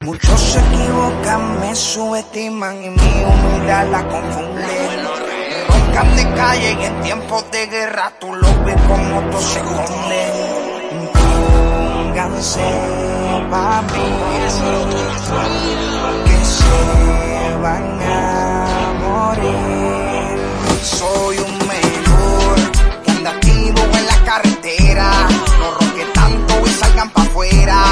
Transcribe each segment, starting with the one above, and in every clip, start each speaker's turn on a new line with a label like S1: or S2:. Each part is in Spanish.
S1: Muchos se equivocan, me subestiman y mi humildad la confunde. Roncan de calle y en tiempos de guerra tú lo ves como todo se esconde. Pónganse papi, que se van a morir. Soy un menor que anda activo en la carretera. No roque tanto y salgan pa' afuera.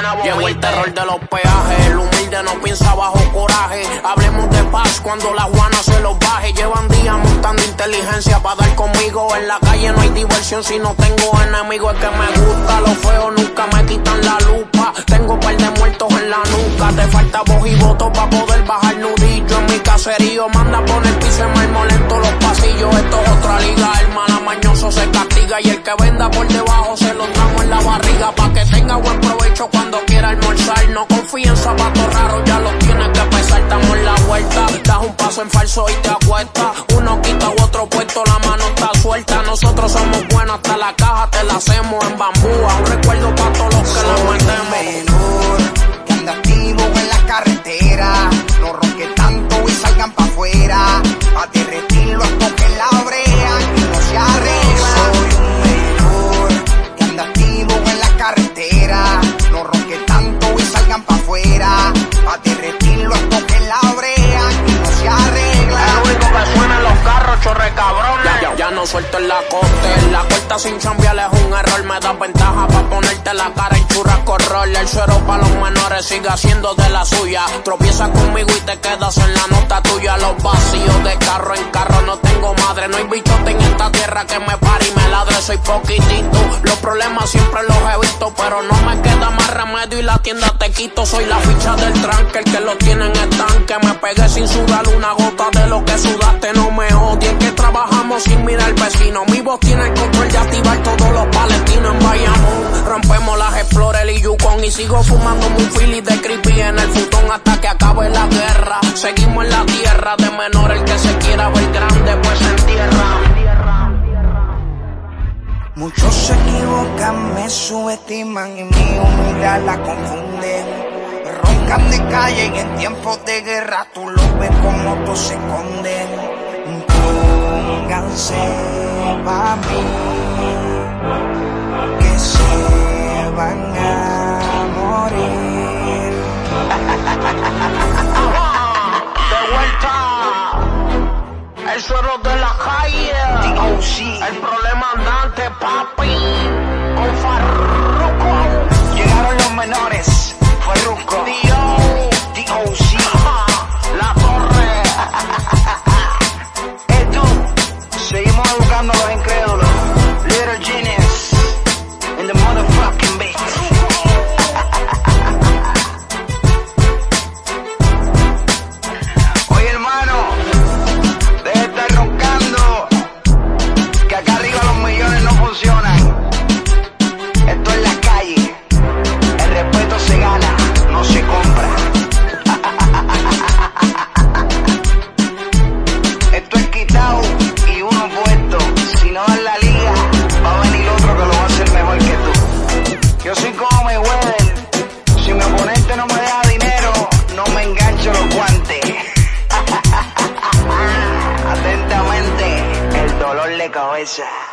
S2: Llegó el terror de los peajes, el humilde no piensa bajo coraje. Hablemos de paz cuando la guana se los baje. Llevan días montando inteligencia para dar conmigo. En la calle no hay diversión si no tengo enemigos. Es que me gusta lo feo, nunca me quitan la lupa. Tengo par de muertos en la nuca. Te falta voz y voto para poder bajar nudillo. En mi caserío manda poner piso en mármol en todos los pasillos. Esto es otra liga, Y el que venda por debajo se lo damos en la barriga. Pa' que tenga buen provecho cuando quiera almorzar. No confíe en zapatos raros, ya los tienes que pesar. Estamos en la vuelta, das un paso en falso y te acuestas. Uno quita u otro puesto, la mano está suelta. Nosotros somos buenos, hasta la caja te la hacemos en bambú. Un recuerdo para todos los que la metemos.
S1: menor que anda activo en la carretera. No ronque tanto y salgan pa' afuera.
S2: Suelto en la coste. La corta sin chambear es un error. Me da ventaja para ponerte la cara en churrasco roll. El suero para los menores sigue haciendo de la suya. Tropieza conmigo y te quedas en la nota tuya. Los vacíos de carro en carro no tengo madre. No hay bichote en esta tierra que me pare y me ladre. Soy poquitito. Los problemas siempre los he visto, pero no me queda más remedio y la tienda te quito. Soy la ficha del tranque, el que lo tiene en el tanque. Me pegué sin sudar una gota de lo que sudaste. No me odien que trabajamos sin mirar al vecino. Mi voz tiene el control de activar todos los palestinos en Bayamón. Rompemos las Explorer y Yukon y sigo fumando un Philly de creepy en el futón hasta que acabe la guerra. Seguimos en la tierra de menor el que se quiera ver grande pues se entierra.
S1: Muchos se equivocan, me subestiman y mi humildad la confunden. Roncan de calle y en tiempos de guerra tú lo ves como todo se esconden. Pónganse papi, que se van a morir.
S2: De vuelta. El suero de la calle. El problema andante, papi.
S1: Atentamente, el dolor de cabeza.